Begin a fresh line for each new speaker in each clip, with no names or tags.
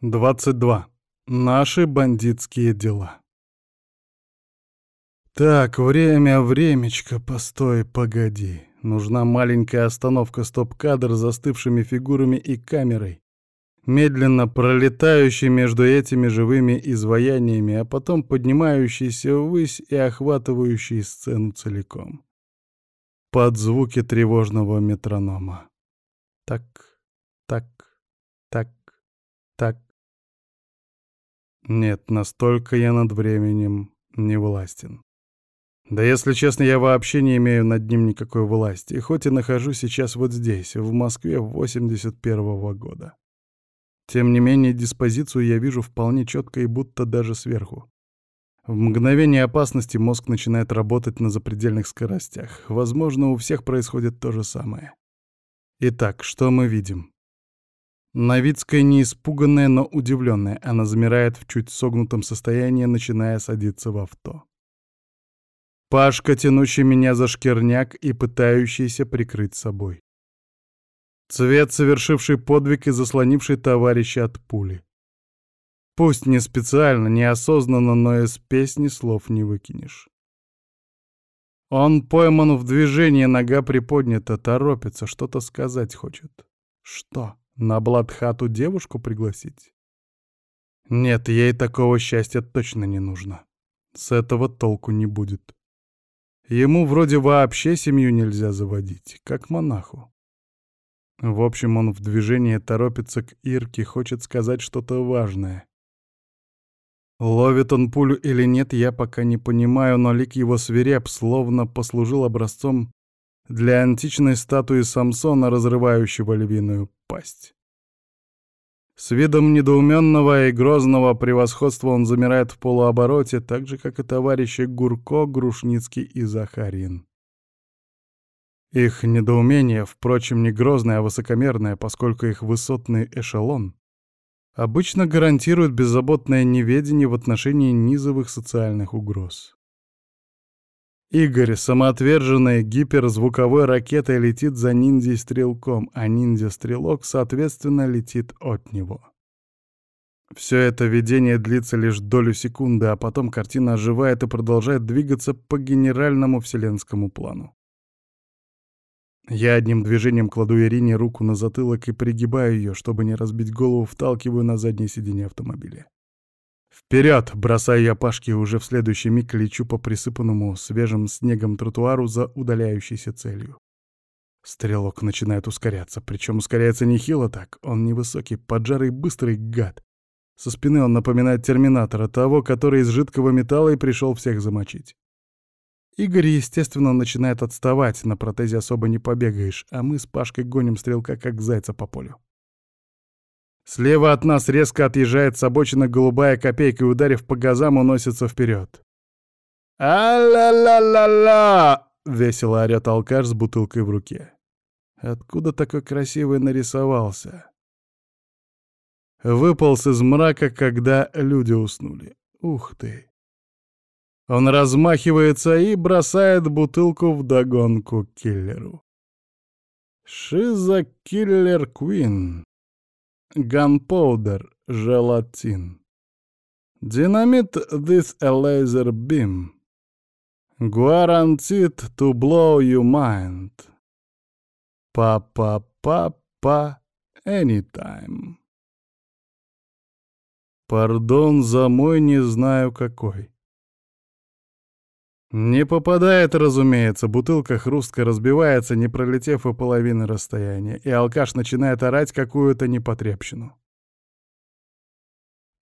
22. Наши бандитские дела. Так, время, времечко, постой, погоди. Нужна маленькая остановка стоп-кадр с застывшими фигурами и камерой, медленно пролетающей между этими живыми изваяниями, а потом поднимающейся ввысь и охватывающей сцену целиком. Под звуки тревожного метронома. Так, так, так, так. Нет, настолько я над временем не властен. Да если честно, я вообще не имею над ним никакой власти, хоть и нахожусь сейчас вот здесь, в Москве 81-го года. Тем не менее, диспозицию я вижу вполне четко и будто даже сверху. В мгновение опасности мозг начинает работать на запредельных скоростях. Возможно, у всех происходит то же самое. Итак, что мы видим? Новицкая не испуганная, но удивленная. Она замирает в чуть согнутом состоянии, начиная садиться в авто. Пашка, тянущий меня за шкирняк и пытающийся прикрыть собой. Цвет, совершивший подвиг и заслонивший товарища от пули. Пусть не специально, неосознанно, но из песни слов не выкинешь. Он пойман в движении, нога приподнята, торопится, что-то сказать хочет. Что? На Бладхату девушку пригласить? Нет, ей такого счастья точно не нужно. С этого толку не будет. Ему вроде вообще семью нельзя заводить, как монаху. В общем, он в движении торопится к Ирке, хочет сказать что-то важное. Ловит он пулю или нет, я пока не понимаю, но лик его свиреп, словно послужил образцом для античной статуи Самсона, разрывающего львиную пасть. С видом недоуменного и грозного превосходства он замирает в полуобороте, так же, как и товарищи Гурко, Грушницкий и Захарин. Их недоумение, впрочем, не грозное, а высокомерное, поскольку их высотный эшелон обычно гарантирует беззаботное неведение в отношении низовых социальных угроз. Игорь самоотверженной гиперзвуковой ракетой летит за ниндзей-стрелком, а ниндзя-стрелок, соответственно, летит от него. Все это видение длится лишь долю секунды, а потом картина оживает и продолжает двигаться по генеральному вселенскому плану. Я одним движением кладу Ирине руку на затылок и пригибаю ее, чтобы не разбить голову, вталкиваю на заднее сиденье автомобиля. Вперед! Бросаю я Пашке уже в следующий миг лечу по присыпанному свежим снегом тротуару за удаляющейся целью. Стрелок начинает ускоряться, причем ускоряется нехило так. Он невысокий, поджарый, быстрый гад. Со спины он напоминает терминатора, того, который из жидкого металла и пришел всех замочить. Игорь, естественно, начинает отставать, на протезе особо не побегаешь, а мы с Пашкой гоним стрелка, как зайца по полю. Слева от нас резко отъезжает с обочины голубая копейка и, ударив по газам, уносится вперед. «А-ла-ла-ла-ла!» — весело орёт алкаш с бутылкой в руке. Откуда такой красивый нарисовался? Выполз из мрака, когда люди уснули. Ух ты! Он размахивается и бросает бутылку в догонку киллеру. Шиза киллер Квин. Gunpowder, желатин. Dynamite this a laser beam. Guaranteed to blow you mind. Па-па-па-па anytime. Пардон за мой не знаю какой. Не попадает, разумеется, бутылка хрустко разбивается, не пролетев и половины расстояния, и алкаш начинает орать какую-то непотребщину.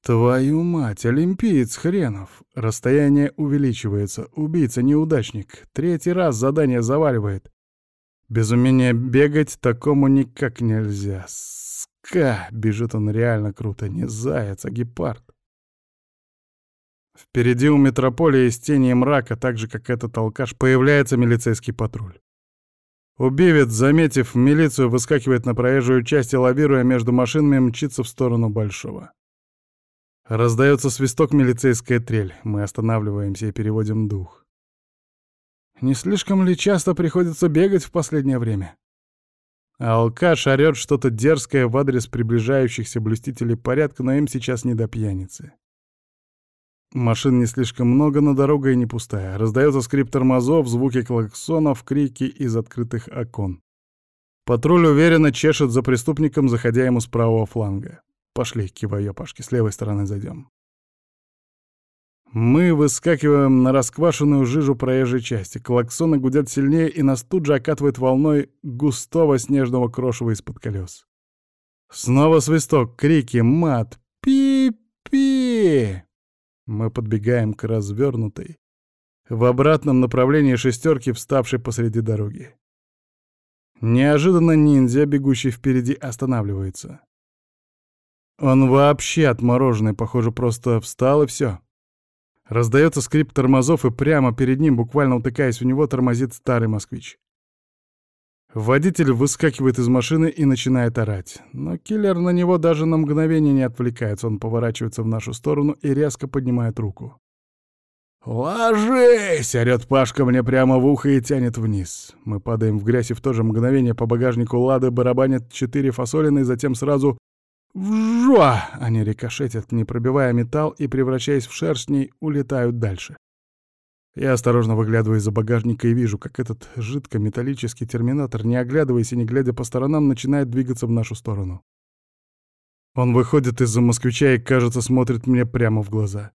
Твою мать, олимпиец хренов! Расстояние увеличивается, убийца-неудачник, третий раз задание заваливает. Без умения бегать такому никак нельзя. Ска! Бежит он реально круто, не заяц, а гепард. Впереди у метрополии из тени и мрака, так же, как этот алкаш, появляется милицейский патруль. Убивец, заметив милицию, выскакивает на проезжую часть и, лавируя между машинами, мчится в сторону Большого. Раздается свисток милицейская трель. Мы останавливаемся и переводим дух. Не слишком ли часто приходится бегать в последнее время? алкаш орёт что-то дерзкое в адрес приближающихся блюстителей порядка, но им сейчас не до пьяницы. Машин не слишком много, но дорога и не пустая. Раздается скрип тормозов, звуки клаксонов, крики из открытых окон. Патруль уверенно чешет за преступником, заходя ему с правого фланга. «Пошли», — киваю я Пашке, — «с левой стороны зайдем. Мы выскакиваем на расквашенную жижу проезжей части. Клаксоны гудят сильнее, и нас тут же окатывает волной густого снежного крошева из-под колес. Снова свисток, крики, мат. Пи-пи! Мы подбегаем к развернутой, в обратном направлении шестерки, вставшей посреди дороги. Неожиданно ниндзя, бегущий впереди, останавливается. Он вообще отмороженный, похоже, просто встал и все. Раздается скрип тормозов, и прямо перед ним, буквально утыкаясь в него, тормозит старый москвич. Водитель выскакивает из машины и начинает орать. Но киллер на него даже на мгновение не отвлекается. Он поворачивается в нашу сторону и резко поднимает руку. «Ложись!» — орёт Пашка мне прямо в ухо и тянет вниз. Мы падаем в грязь, и в то же мгновение по багажнику «Лады» барабанят четыре фасолины, и затем сразу «вжуа!» Они рикошетят, не пробивая металл, и, превращаясь в шершней, улетают дальше. Я осторожно выглядываю из-за багажника и вижу, как этот жидко-металлический терминатор, не оглядываясь и не глядя по сторонам, начинает двигаться в нашу сторону. Он выходит из-за москвича и, кажется, смотрит мне прямо в глаза.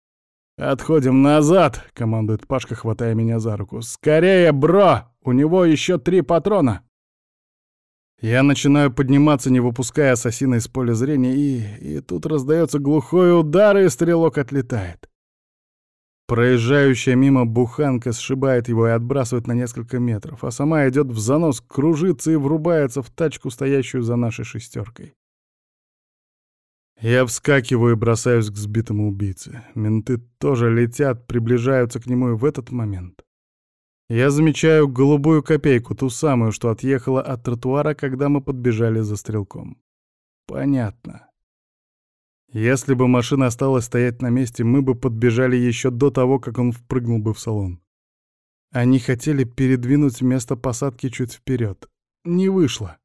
«Отходим назад!» — командует Пашка, хватая меня за руку. «Скорее, бро! У него еще три патрона!» Я начинаю подниматься, не выпуская ассасина из поля зрения, и... и тут раздается глухой удар, и стрелок отлетает. Проезжающая мимо буханка сшибает его и отбрасывает на несколько метров, а сама идет в занос, кружится и врубается в тачку, стоящую за нашей шестеркой. Я вскакиваю и бросаюсь к сбитому убийце. Менты тоже летят, приближаются к нему, и в этот момент я замечаю голубую копейку, ту самую, что отъехала от тротуара, когда мы подбежали за стрелком. Понятно. Если бы машина осталась стоять на месте, мы бы подбежали еще до того, как он впрыгнул бы в салон. Они хотели передвинуть место посадки чуть вперед. Не вышло.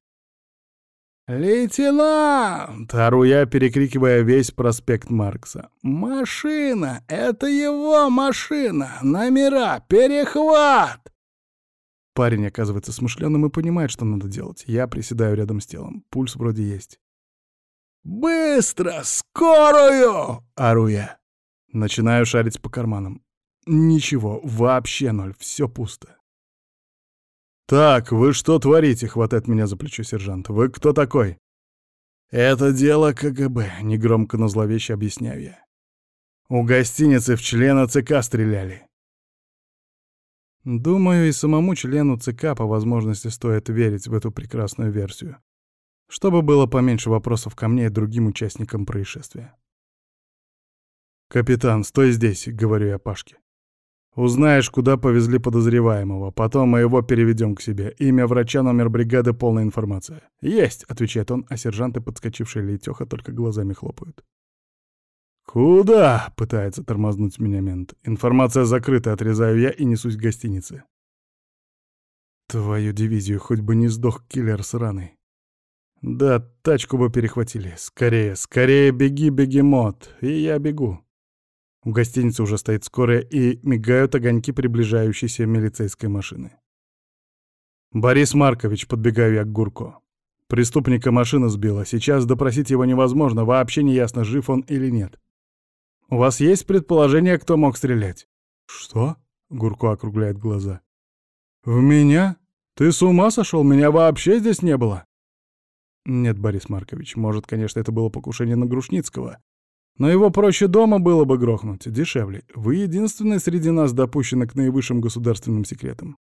«Лейтенант!» — ору я, перекрикивая весь проспект Маркса. «Машина! Это его машина! Номера! Перехват!» Парень оказывается смышленым и понимает, что надо делать. Я приседаю рядом с телом. Пульс вроде есть. «Быстро! Скорую!» — ору я. Начинаю шарить по карманам. Ничего, вообще ноль, все пусто. «Так, вы что творите?» — хватает меня за плечо сержант. «Вы кто такой?» «Это дело КГБ», — негромко, но зловеще объясняю я. «У гостиницы в члена ЦК стреляли». Думаю, и самому члену ЦК по возможности стоит верить в эту прекрасную версию, чтобы было поменьше вопросов ко мне и другим участникам происшествия. «Капитан, стой здесь», — говорю я Пашке. Узнаешь, куда повезли подозреваемого. Потом мы его переведем к себе. Имя врача, номер бригады, полная информация. Есть, отвечает он, а сержанты, подскочившие Лейтёха, только глазами хлопают. «Куда?» — пытается тормознуть меня мент. «Информация закрыта», — отрезаю я и несусь к гостинице. Твою дивизию, хоть бы не сдох киллер сраный. Да, тачку бы перехватили. Скорее, скорее беги, бегемот. И я бегу. У гостиницы уже стоит скорая, и мигают огоньки приближающейся милицейской машины. «Борис Маркович», — подбегаю я к Гурко. Преступника машина сбила. Сейчас допросить его невозможно, вообще не ясно, жив он или нет. У вас есть предположение, кто мог стрелять? Что? Гурко округляет глаза. В меня? Ты с ума сошел? Меня вообще здесь не было. Нет, Борис Маркович, может, конечно, это было покушение на Грушницкого. Но его проще дома было бы грохнуть, дешевле. Вы единственный среди нас допущены к наивысшим государственным секретам.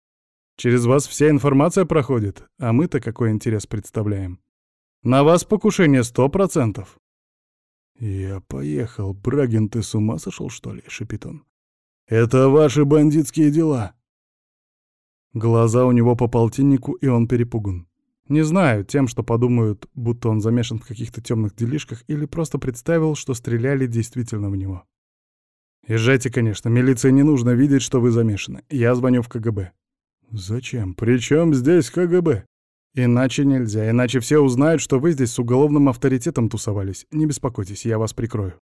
Через вас вся информация проходит, а мы-то какой интерес представляем. На вас покушение сто процентов. «Я поехал. Брагин, ты с ума сошел, что ли?» — шипит он. «Это ваши бандитские дела». Глаза у него по полтиннику, и он перепуган. Не знаю, тем, что подумают, будто он замешан в каких-то темных делишках, или просто представил, что стреляли действительно в него. Езжайте, конечно, милиции не нужно видеть, что вы замешаны. Я звоню в КГБ. Зачем? При чем здесь КГБ? Иначе нельзя, иначе все узнают, что вы здесь с уголовным авторитетом тусовались. Не беспокойтесь, я вас прикрою.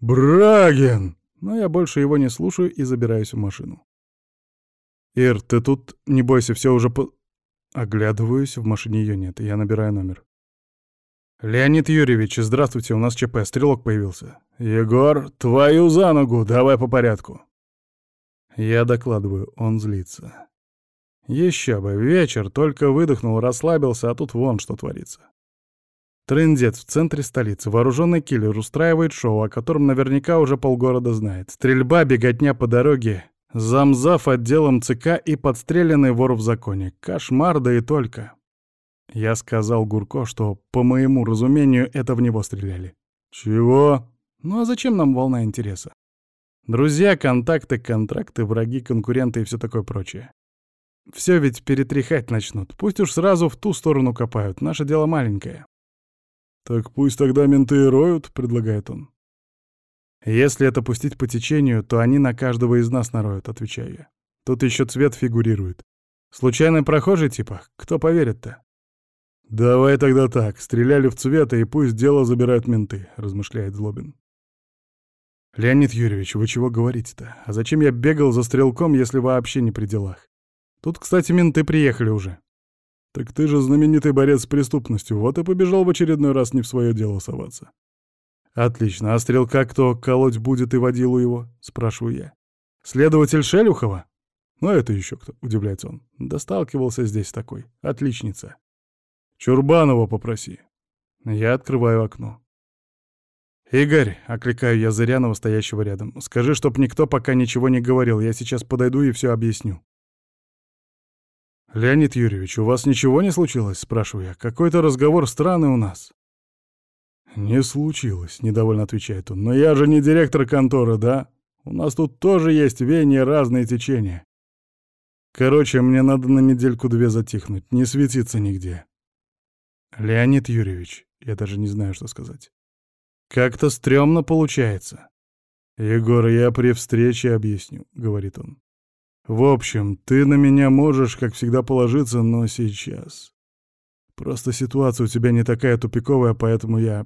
Брагин! Но я больше его не слушаю и забираюсь в машину. Ир, ты тут, не бойся, все уже по... Оглядываюсь, в машине ее нет, я набираю номер. «Леонид Юрьевич, здравствуйте, у нас ЧП, стрелок появился». «Егор, твою за ногу, давай по порядку». Я докладываю, он злится. Еще бы, вечер, только выдохнул, расслабился, а тут вон что творится. Трындец в центре столицы, вооруженный киллер устраивает шоу, о котором наверняка уже полгорода знает. Стрельба, беготня по дороге, замзав отделом ЦК и подстреленный вор в законе. Кошмар, да и только. Я сказал Гурко, что, по моему разумению, это в него стреляли. Чего? Ну а зачем нам волна интереса? Друзья, контакты, контракты, враги, конкуренты и все такое прочее. Все ведь перетряхать начнут. Пусть уж сразу в ту сторону копают. Наше дело маленькое. «Так пусть тогда менты роют», — предлагает он. «Если это пустить по течению, то они на каждого из нас нароют», — отвечаю я. «Тут еще цвет фигурирует. Случайный прохожий типа? Кто поверит-то?» «Давай тогда так. Стреляли в цвета, и пусть дело забирают менты», — размышляет Злобин. «Леонид Юрьевич, вы чего говорите-то? А зачем я бегал за стрелком, если вообще не при делах? Тут, кстати, менты приехали уже». «Так ты же знаменитый борец с преступностью, вот и побежал в очередной раз не в свое дело соваться». «Отлично. А стрелка кто колоть будет и водилу его?» — спрашиваю я. «Следователь Шелюхова?» «Ну, это еще кто?» — удивляется он. «Да сталкивался здесь такой. Отличница». «Чурбанова попроси». Я открываю окно. «Игорь», — окликаю я Зырянова, стоящего рядом, — «скажи, чтоб никто пока ничего не говорил, я сейчас подойду и все объясню». «Леонид Юрьевич, у вас ничего не случилось?» — спрашиваю я. «Какой-то разговор странный у нас». «Не случилось», — недовольно отвечает он. «Но я же не директор конторы, да? У нас тут тоже есть веяния разные течения. Короче, мне надо на недельку-две затихнуть, не светиться нигде». «Леонид Юрьевич, я даже не знаю, что сказать. Как-то стрёмно получается». «Егор, я при встрече объясню», — говорит он. «В общем, ты на меня можешь, как всегда, положиться, но сейчас. Просто ситуация у тебя не такая тупиковая, поэтому я...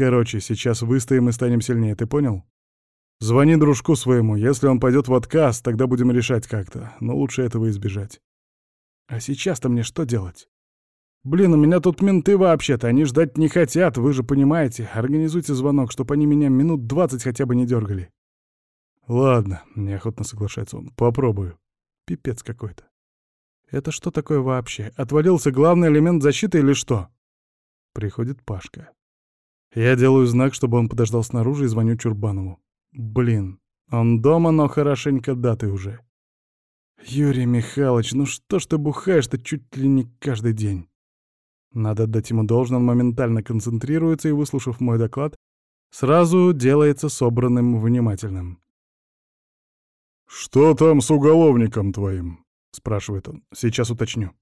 Короче, сейчас выстоим и станем сильнее, ты понял? Звони дружку своему, если он пойдет в отказ, тогда будем решать как-то, но лучше этого избежать. А сейчас-то мне что делать? Блин, у меня тут менты вообще-то, они ждать не хотят, вы же понимаете. Организуйте звонок, чтобы они меня минут двадцать хотя бы не дергали. Ладно, неохотно соглашается он, попробую. Пипец какой-то. Это что такое вообще? Отвалился главный элемент защиты или что? Приходит Пашка. Я делаю знак, чтобы он подождал снаружи и звоню Чурбанову. Блин, он дома, но хорошенько датый уже. Юрий Михайлович, ну что ж ты бухаешь-то чуть ли не каждый день? Надо отдать ему должное, он моментально концентрируется и, выслушав мой доклад, сразу делается собранным, внимательным. «Что там с уголовником твоим?» — спрашивает он. «Сейчас уточню».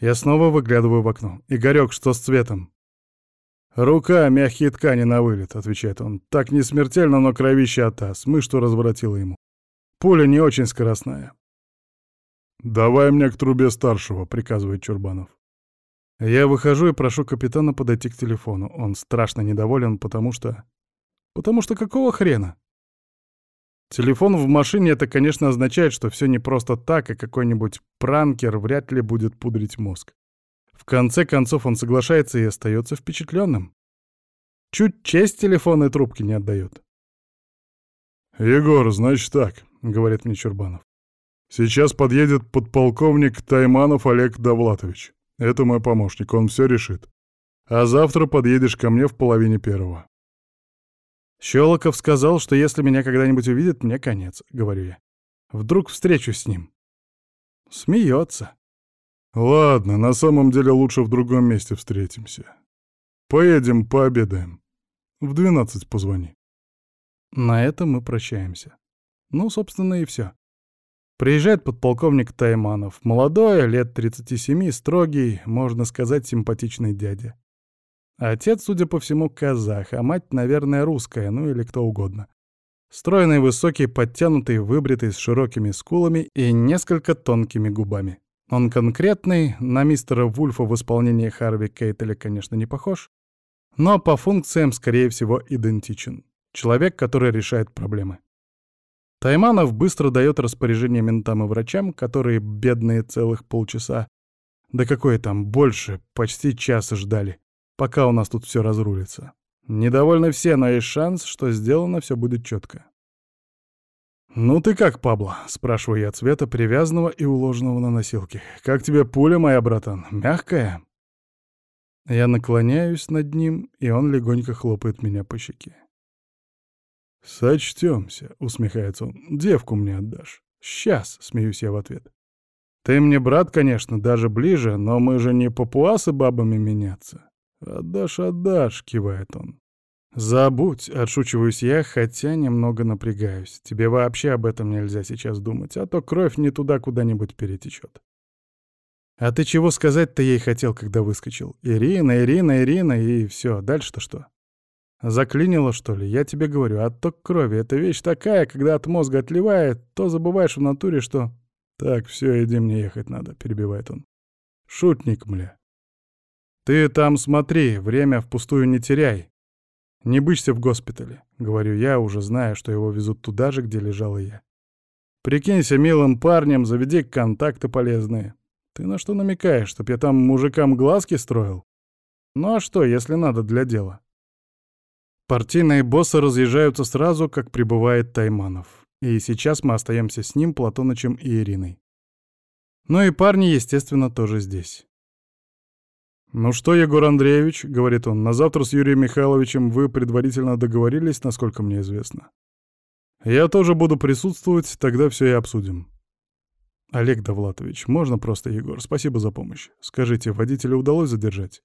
Я снова выглядываю в окно. «Игорёк, что с цветом?» «Рука, мягкие ткани на вылет», — отвечает он. «Так не смертельно, но кровище атас. Мышцу разворотила ему. Пуля не очень скоростная». «Давай мне к трубе старшего», — приказывает Чурбанов. Я выхожу и прошу капитана подойти к телефону. Он страшно недоволен, потому что... Потому что какого хрена? Телефон в машине — это, конечно, означает, что все не просто так, и какой-нибудь пранкер вряд ли будет пудрить мозг. В конце концов он соглашается и остается впечатленным. Чуть честь телефонной трубки не отдает. «Егор, значит так», — говорит мне Чурбанов. «Сейчас подъедет подполковник Тайманов Олег Довлатович. Это мой помощник, он все решит. А завтра подъедешь ко мне в половине первого. Щелоков сказал, что если меня когда-нибудь увидит, мне конец, говорю я. Вдруг встречусь с ним. Смеется. Ладно, на самом деле лучше в другом месте встретимся. Поедем пообедаем. В двенадцать позвони. На этом мы прощаемся. Ну, собственно, и все. Приезжает подполковник Тайманов. Молодой, лет 37, строгий, можно сказать, симпатичный дядя. Отец, судя по всему, казах, а мать, наверное, русская, ну или кто угодно. Стройный, высокий, подтянутый, выбритый, с широкими скулами и несколько тонкими губами. Он конкретный, на мистера Вульфа в исполнении Харви Кейтеля, конечно, не похож, но по функциям, скорее всего, идентичен. Человек, который решает проблемы. Тайманов быстро дает распоряжение ментам и врачам, которые, бедные, целых полчаса, да какое там, больше, почти час ждали, пока у нас тут все разрулится. Недовольны все, но есть шанс, что сделано все будет четко. «Ну ты как, Пабло?» — спрашиваю я цвета, привязанного и уложенного на носилки. «Как тебе пуля моя, братан? Мягкая?» Я наклоняюсь над ним, и он легонько хлопает меня по щеке. «Сочтёмся», — усмехается он. «Девку мне отдашь». «Сейчас», — смеюсь я в ответ. «Ты мне брат, конечно, даже ближе, но мы же не папуасы бабами меняться». «Отдашь, отдашь», — кивает он. «Забудь», — отшучиваюсь я, хотя немного напрягаюсь. Тебе вообще об этом нельзя сейчас думать, а то кровь не туда куда-нибудь перетечет. А ты чего сказать-то ей хотел, когда выскочил? Ирина, Ирина, Ирина, и все. Дальше-то что? Заклинило, что ли? Я тебе говорю, отток крови — это вещь такая, когда от мозга отливает, то забываешь в натуре, что... Так, все, иди мне ехать надо, — перебивает он. Шутник, мля. Ты там смотри, время впустую не теряй. Не бычься в госпитале, — говорю я, уже зная, что его везут туда же, где лежал и я. Прикинься милым парнем, заведи контакты полезные. Ты на что намекаешь, чтоб я там мужикам глазки строил? Ну а что, если надо для дела? Партийные боссы разъезжаются сразу, как прибывает Тайманов. И сейчас мы остаемся с ним, Платонычем и Ириной. Ну и парни, естественно, тоже здесь. «Ну что, Егор Андреевич», — говорит он, — «на завтра с Юрием Михайловичем вы предварительно договорились, насколько мне известно. Я тоже буду присутствовать, тогда все и обсудим». «Олег Довлатович, можно просто Егор? Спасибо за помощь. Скажите, водителя удалось задержать?»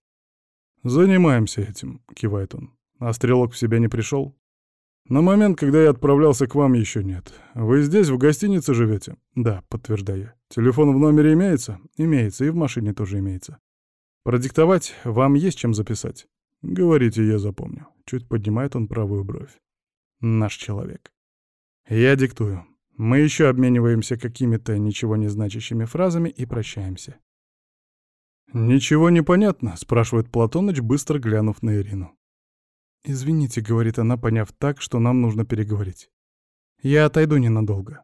«Занимаемся этим», — кивает он. «А стрелок в себя не пришел?» «На момент, когда я отправлялся к вам, еще нет. Вы здесь, в гостинице живете?» «Да», — подтверждаю. «Телефон в номере имеется?» «Имеется, и в машине тоже имеется». «Продиктовать? Вам есть чем записать?» «Говорите, я запомню». Чуть поднимает он правую бровь. «Наш человек». «Я диктую. Мы еще обмениваемся какими-то ничего не значащими фразами и прощаемся. «Ничего не понятно?» — спрашивает Платоныч, быстро глянув на Ирину. «Извините», — говорит она, поняв так, что нам нужно переговорить. «Я отойду ненадолго».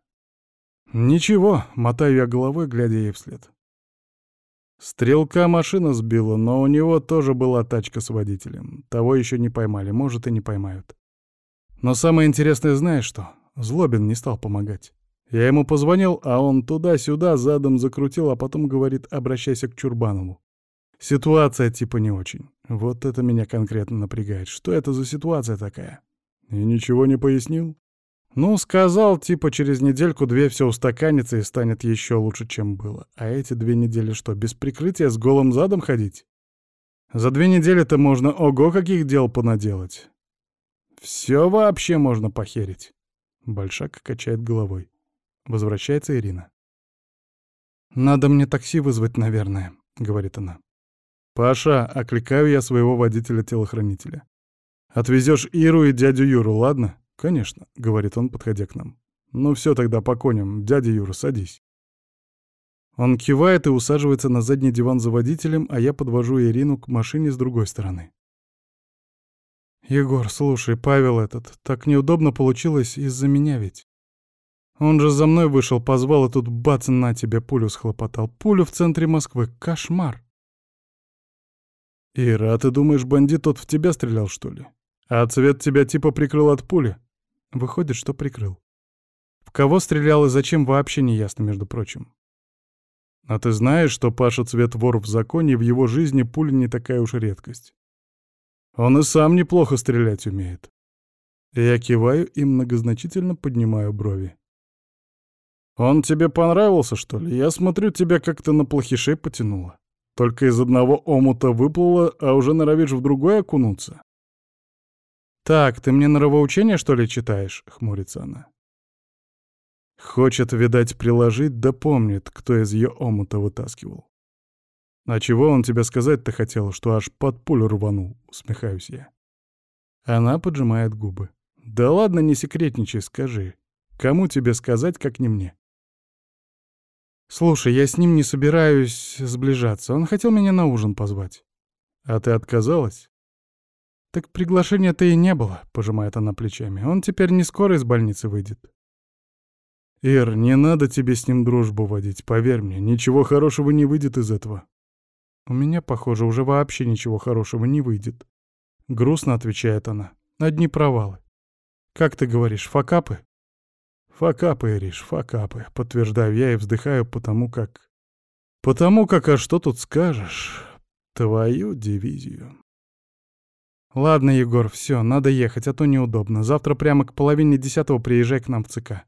«Ничего», — мотаю я головой, глядя ей вслед. Стрелка машина сбила, но у него тоже была тачка с водителем. Того еще не поймали, может, и не поймают. Но самое интересное знаешь что? Злобин не стал помогать. Я ему позвонил, а он туда-сюда задом закрутил, а потом говорит «обращайся к Чурбанову». Ситуация типа не очень. Вот это меня конкретно напрягает. Что это за ситуация такая? И ничего не пояснил? Ну, сказал, типа через недельку-две все устаканится и станет еще лучше, чем было. А эти две недели что, без прикрытия с голым задом ходить? За две недели-то можно ого каких дел понаделать. Все вообще можно похерить. Большак качает головой. Возвращается Ирина. «Надо мне такси вызвать, наверное», — говорит она. «Паша, окликаю я своего водителя-телохранителя. Отвезешь Иру и дядю Юру, ладно?» «Конечно», — говорит он, подходя к нам. «Ну все тогда по коням. Дядя Юра, садись». Он кивает и усаживается на задний диван за водителем, а я подвожу Ирину к машине с другой стороны. «Егор, слушай, Павел этот, так неудобно получилось из-за меня ведь. Он же за мной вышел, позвал, и тут бац, на тебе пулю схлопотал. Пулю в центре Москвы. Кошмар!» «Ира, а ты думаешь, бандит тот в тебя стрелял, что ли? А цвет тебя типа прикрыл от пули?» Выходит, что прикрыл. В кого стрелял и зачем, вообще не ясно, между прочим. А ты знаешь, что Паша Цвет вор в законе, и в его жизни пуля не такая уж редкость. Он и сам неплохо стрелять умеет. Я киваю и многозначительно поднимаю брови. «Он тебе понравился, что ли? Я смотрю, тебя как-то на плохишей потянуло. Только из одного омута выплыло, а уже норовишь в другой окунуться». «Так, ты мне норовоучение, что ли, читаешь?» — хмурится она. Хочет, видать, приложить, да помнит, кто из ее омута вытаскивал. «А чего он тебе сказать-то хотел, что аж под пулю рванул?» — усмехаюсь я. Она поджимает губы. «Да ладно, не секретничай, скажи. Кому тебе сказать, как не мне?» Слушай, я с ним не собираюсь сближаться. Он хотел меня на ужин позвать. А ты отказалась? Так приглашения-то и не было, пожимает она плечами. Он теперь не скоро из больницы выйдет. Ир, не надо тебе с ним дружбу водить, поверь мне, ничего хорошего не выйдет из этого. У меня, похоже, уже вообще ничего хорошего не выйдет. Грустно отвечает она. Одни провалы. Как ты говоришь, факапы? Факапы, Ириш, факапы, подтверждаю я и вздыхаю, потому как... Потому как, а что тут скажешь? Твою дивизию. Ладно, Егор, все, надо ехать, а то неудобно. Завтра прямо к половине десятого приезжай к нам в ЦК.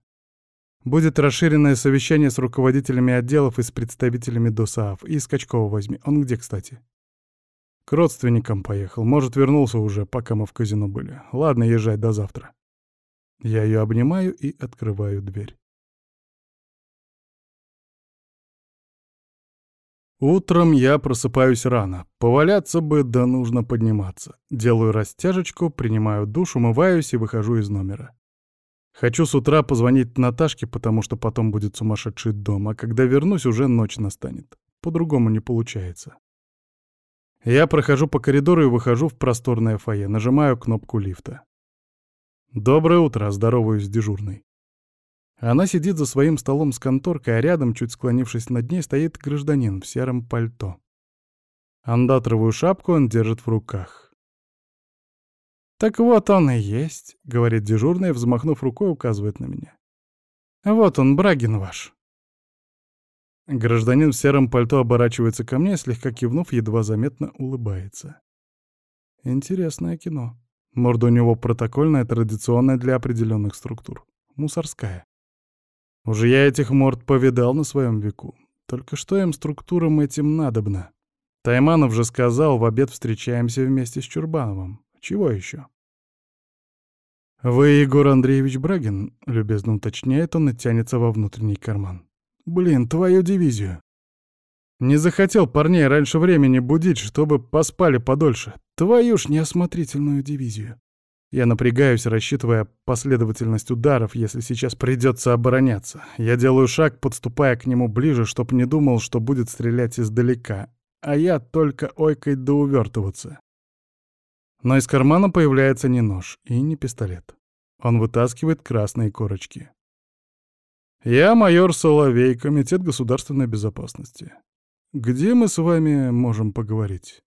Будет расширенное совещание с руководителями отделов и с представителями ДОСААФ. И Скачкова возьми. Он где, кстати? К родственникам поехал. Может, вернулся уже, пока мы в казино были. Ладно, езжай до завтра. Я ее обнимаю и открываю дверь. Утром я просыпаюсь рано. Поваляться бы, да нужно подниматься. Делаю растяжечку, принимаю душ, умываюсь и выхожу из номера. Хочу с утра позвонить Наташке, потому что потом будет сумасшедший дом, а когда вернусь, уже ночь настанет. По-другому не получается. Я прохожу по коридору и выхожу в просторное фойе, нажимаю кнопку лифта. «Доброе утро», — здороваюсь с дежурной. Она сидит за своим столом с конторкой, а рядом, чуть склонившись над ней, стоит гражданин в сером пальто. Андатровую шапку он держит в руках. «Так вот он и есть», — говорит дежурный, взмахнув рукой, указывает на меня. «Вот он, Брагин ваш». Гражданин в сером пальто оборачивается ко мне, слегка кивнув, едва заметно улыбается. Интересное кино. Морда у него протокольная, традиционная для определенных структур. Мусорская. Уже я этих морд повидал на своем веку. Только что им структурам этим надобно? Тайманов же сказал, в обед встречаемся вместе с Чурбановым. Чего еще? «Вы Егор Андреевич Брагин?» — любезно уточняет он и тянется во внутренний карман. «Блин, твою дивизию!» «Не захотел парней раньше времени будить, чтобы поспали подольше. Твою ж неосмотрительную дивизию!» Я напрягаюсь, рассчитывая последовательность ударов, если сейчас придется обороняться. Я делаю шаг, подступая к нему ближе, чтоб не думал, что будет стрелять издалека. А я только ойкать да увертываться. Но из кармана появляется не нож и не пистолет. Он вытаскивает красные корочки. «Я майор Соловей, Комитет государственной безопасности. Где мы с вами можем поговорить?»